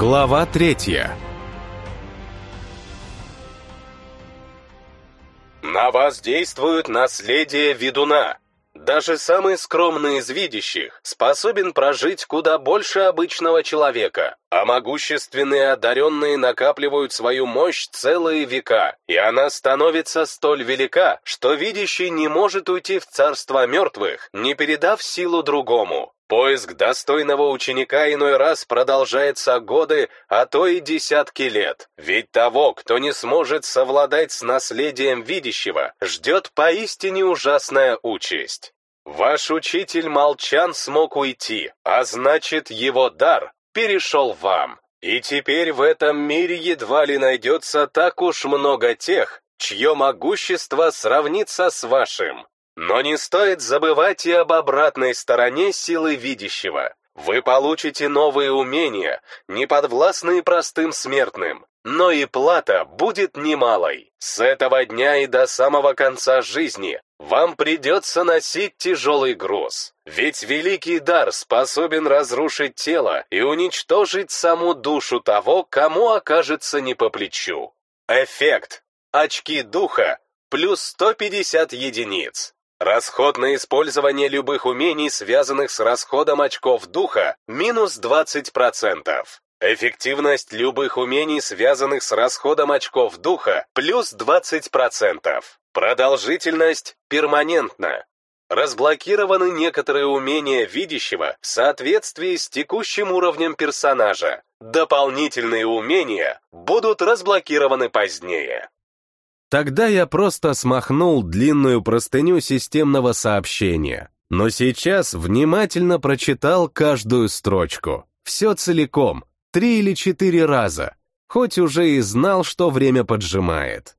Глава третья На вас действует наследие ведуна. Даже самый скромный из видящих способен прожить куда больше обычного человека, а могущественные одаренные накапливают свою мощь целые века, и она становится столь велика, что видящий не может уйти в царство мертвых, не передав силу другому. Поиск достойного ученика иной раз продолжается годы, а то и десятки лет. Ведь того, кто не сможет совладать с наследием видящего, ждет поистине ужасная участь. Ваш учитель Молчан смог уйти, а значит, его дар перешел вам. И теперь в этом мире едва ли найдется так уж много тех, чье могущество сравнится с вашим. Но не стоит забывать и об обратной стороне силы видящего. Вы получите новые умения, не подвластные простым смертным, но и плата будет немалой. С этого дня и до самого конца жизни вам придется носить тяжелый груз. Ведь великий дар способен разрушить тело и уничтожить саму душу того, кому окажется не по плечу. Эффект. Очки духа плюс 150 единиц. Расход на использование любых умений, связанных с расходом очков духа, минус 20%. Эффективность любых умений, связанных с расходом очков духа, плюс 20%. Продолжительность перманентна. Разблокированы некоторые умения видящего в соответствии с текущим уровнем персонажа. Дополнительные умения будут разблокированы позднее. Тогда я просто смахнул длинную простыню системного сообщения, но сейчас внимательно прочитал каждую строчку. Все целиком, три или четыре раза, хоть уже и знал, что время поджимает.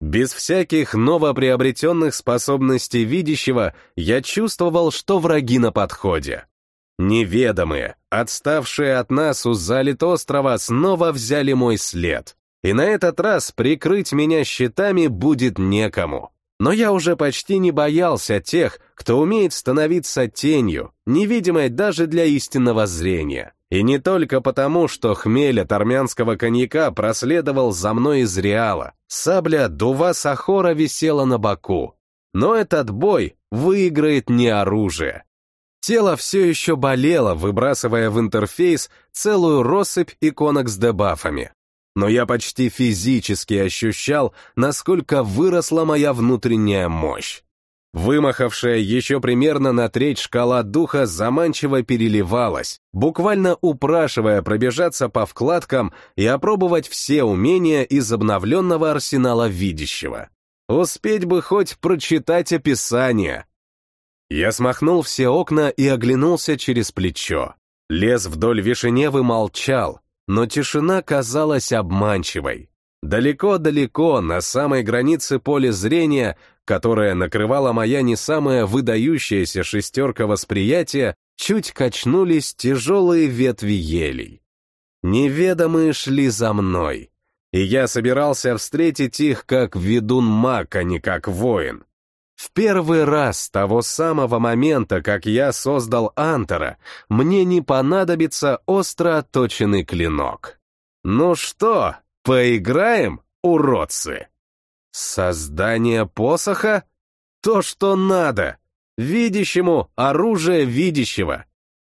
Без всяких новоприобретенных способностей видящего я чувствовал, что враги на подходе. Неведомые, отставшие от нас у залит острова, снова взяли мой след и на этот раз прикрыть меня щитами будет некому. Но я уже почти не боялся тех, кто умеет становиться тенью, невидимой даже для истинного зрения. И не только потому, что хмель от армянского коньяка проследовал за мной из Реала. Сабля Дува Сахора висела на боку. Но этот бой выиграет не оружие. Тело все еще болело, выбрасывая в интерфейс целую россыпь иконок с дебафами но я почти физически ощущал, насколько выросла моя внутренняя мощь. Вымахавшая еще примерно на треть шкала духа заманчиво переливалась, буквально упрашивая пробежаться по вкладкам и опробовать все умения из обновленного арсенала видящего. Успеть бы хоть прочитать описание. Я смахнул все окна и оглянулся через плечо. Лес вдоль Вишеневы молчал, но тишина казалась обманчивой. Далеко-далеко, на самой границе поля зрения, которая накрывала моя не самая выдающаяся шестерка восприятия, чуть качнулись тяжелые ветви елей. Неведомые шли за мной, и я собирался встретить их как ведун маг, а не как воин. В первый раз с того самого момента, как я создал Антера, мне не понадобится остро отточенный клинок. Ну что, поиграем, уродцы? Создание посоха? То, что надо. Видящему оружие видящего.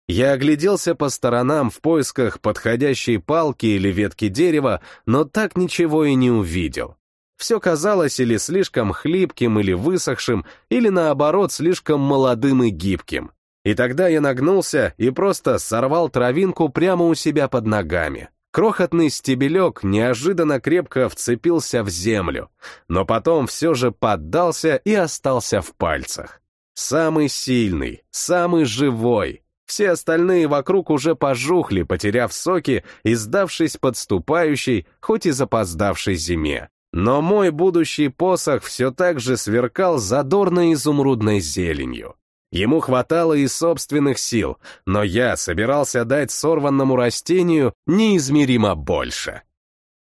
Я огляделся по сторонам в поисках подходящей палки или ветки дерева, но так ничего и не увидел. Все казалось или слишком хлипким, или высохшим, или наоборот слишком молодым и гибким. И тогда я нагнулся и просто сорвал травинку прямо у себя под ногами. Крохотный стебелек неожиданно крепко вцепился в землю, но потом все же поддался и остался в пальцах. Самый сильный, самый живой. Все остальные вокруг уже пожухли, потеряв соки и сдавшись подступающей, хоть и запоздавшей зиме. Но мой будущий посох все так же сверкал задорной изумрудной зеленью. Ему хватало и собственных сил, но я собирался дать сорванному растению неизмеримо больше.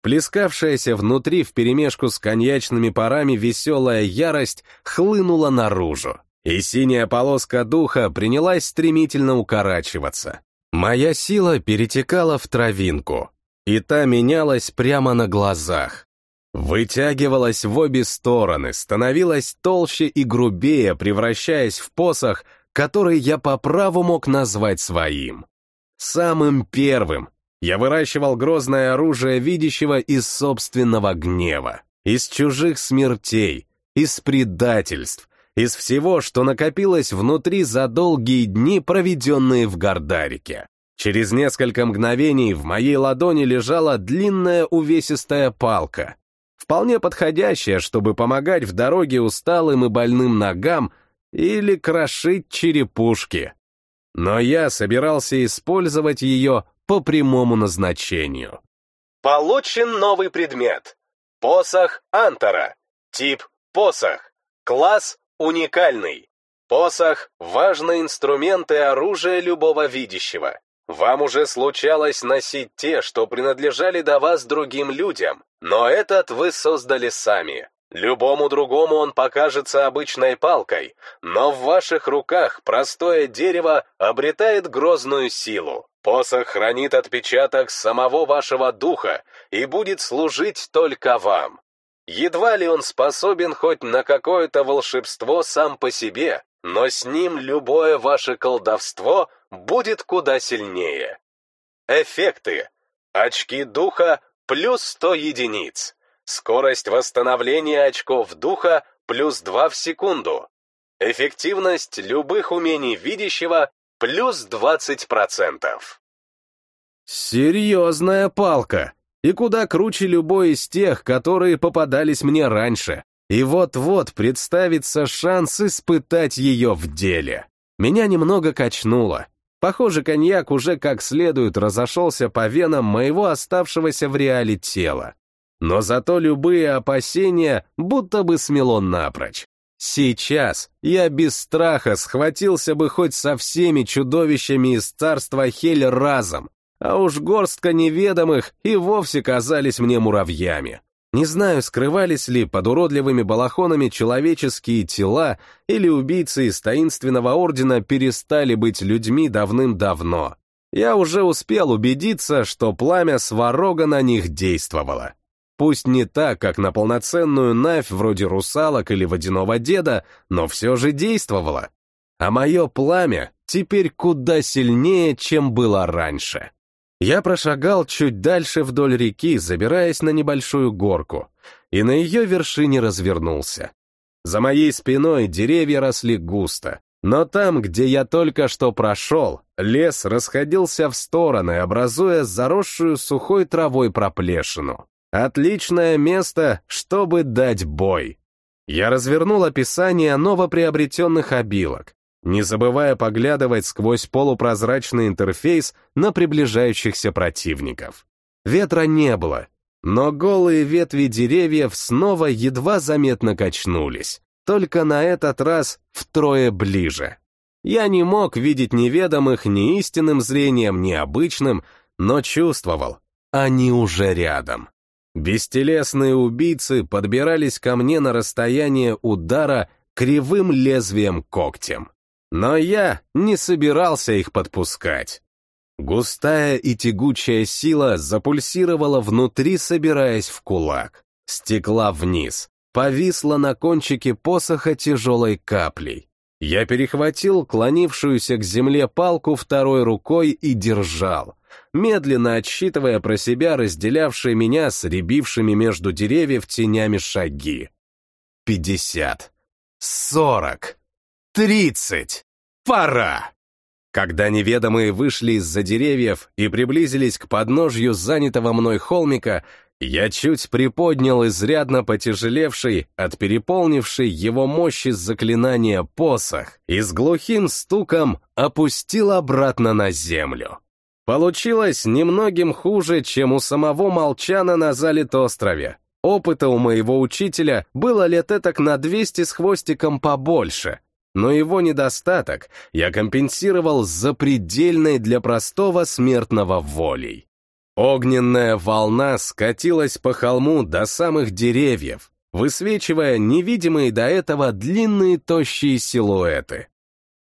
Плескавшаяся внутри вперемешку с коньячными парами веселая ярость хлынула наружу, и синяя полоска духа принялась стремительно укорачиваться. Моя сила перетекала в травинку, и та менялась прямо на глазах. Вытягивалась в обе стороны, становилась толще и грубее, превращаясь в посох, который я по праву мог назвать своим. Самым первым я выращивал грозное оружие видящего из собственного гнева, из чужих смертей, из предательств, из всего, что накопилось внутри за долгие дни, проведенные в Гордарике. Через несколько мгновений в моей ладони лежала длинная увесистая палка, вполне подходящая, чтобы помогать в дороге усталым и больным ногам или крошить черепушки. Но я собирался использовать ее по прямому назначению. Получен новый предмет. Посох Антора. Тип посох. Класс уникальный. Посох — важный инструмент и оружие любого видящего. Вам уже случалось носить те, что принадлежали до вас другим людям, но этот вы создали сами. Любому другому он покажется обычной палкой, но в ваших руках простое дерево обретает грозную силу. Посох хранит отпечаток самого вашего духа и будет служить только вам. Едва ли он способен хоть на какое-то волшебство сам по себе, но с ним любое ваше колдовство будет куда сильнее. Эффекты. Очки духа плюс 100 единиц. Скорость восстановления очков духа плюс 2 в секунду. Эффективность любых умений видящего плюс 20%. Серьезная палка и куда круче любой из тех, которые попадались мне раньше. И вот-вот представится шанс испытать ее в деле. Меня немного качнуло. Похоже, коньяк уже как следует разошелся по венам моего оставшегося в реале тела. Но зато любые опасения будто бы смело напрочь. Сейчас я без страха схватился бы хоть со всеми чудовищами из царства Хель разом, а уж горстка неведомых и вовсе казались мне муравьями. Не знаю, скрывались ли под уродливыми балахонами человеческие тела, или убийцы из таинственного ордена перестали быть людьми давным-давно. Я уже успел убедиться, что пламя сварога на них действовало. Пусть не так, как на полноценную навь вроде русалок или водяного деда, но все же действовало. А мое пламя теперь куда сильнее, чем было раньше. Я прошагал чуть дальше вдоль реки, забираясь на небольшую горку, и на ее вершине развернулся. За моей спиной деревья росли густо, но там, где я только что прошел, лес расходился в стороны, образуя заросшую сухой травой проплешину. Отличное место, чтобы дать бой. Я развернул описание новоприобретенных обилок, не забывая поглядывать сквозь полупрозрачный интерфейс на приближающихся противников. Ветра не было, но голые ветви деревьев снова едва заметно качнулись, только на этот раз втрое ближе. Я не мог видеть неведомых ни истинным зрением, ни обычным, но чувствовал, они уже рядом. Бестелесные убийцы подбирались ко мне на расстояние удара кривым лезвием когтем. Но я не собирался их подпускать. Густая и тягучая сила запульсировала внутри, собираясь в кулак. Стекла вниз, повисла на кончике посоха тяжелой каплей. Я перехватил клонившуюся к земле палку второй рукой и держал, медленно отсчитывая про себя разделявшие меня с рябившими между деревьев тенями шаги. Пятьдесят. Сорок. Тридцать! Пора! Когда неведомые вышли из-за деревьев и приблизились к подножью занятого мной холмика, я чуть приподнял изрядно потяжелевший от переполнившей его мощи заклинания посох и с глухим стуком опустил обратно на землю. Получилось немногим хуже, чем у самого Молчана на Залит-острове. Опыта у моего учителя было лет этак на 200 с хвостиком побольше, но его недостаток я компенсировал запредельной для простого смертного волей. Огненная волна скатилась по холму до самых деревьев, высвечивая невидимые до этого длинные тощие силуэты.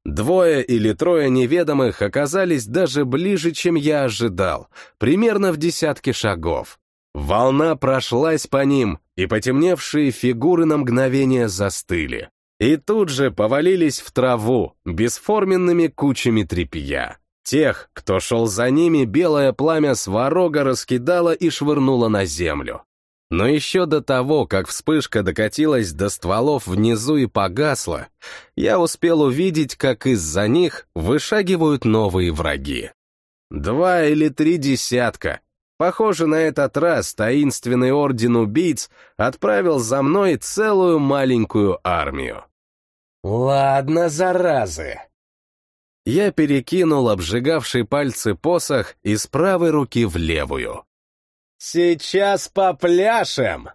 Двое или трое неведомых оказались даже ближе, чем я ожидал, примерно в десятке шагов. Волна прошлась по ним, и потемневшие фигуры на мгновение застыли. И тут же повалились в траву, бесформенными кучами тряпья. Тех, кто шел за ними, белое пламя сварога раскидало и швырнуло на землю. Но еще до того, как вспышка докатилась до стволов внизу и погасла, я успел увидеть, как из-за них вышагивают новые враги. Два или три десятка. Похоже, на этот раз таинственный орден убийц отправил за мной целую маленькую армию. «Ладно, заразы!» Я перекинул обжигавший пальцы посох из правой руки в левую. «Сейчас попляшем!»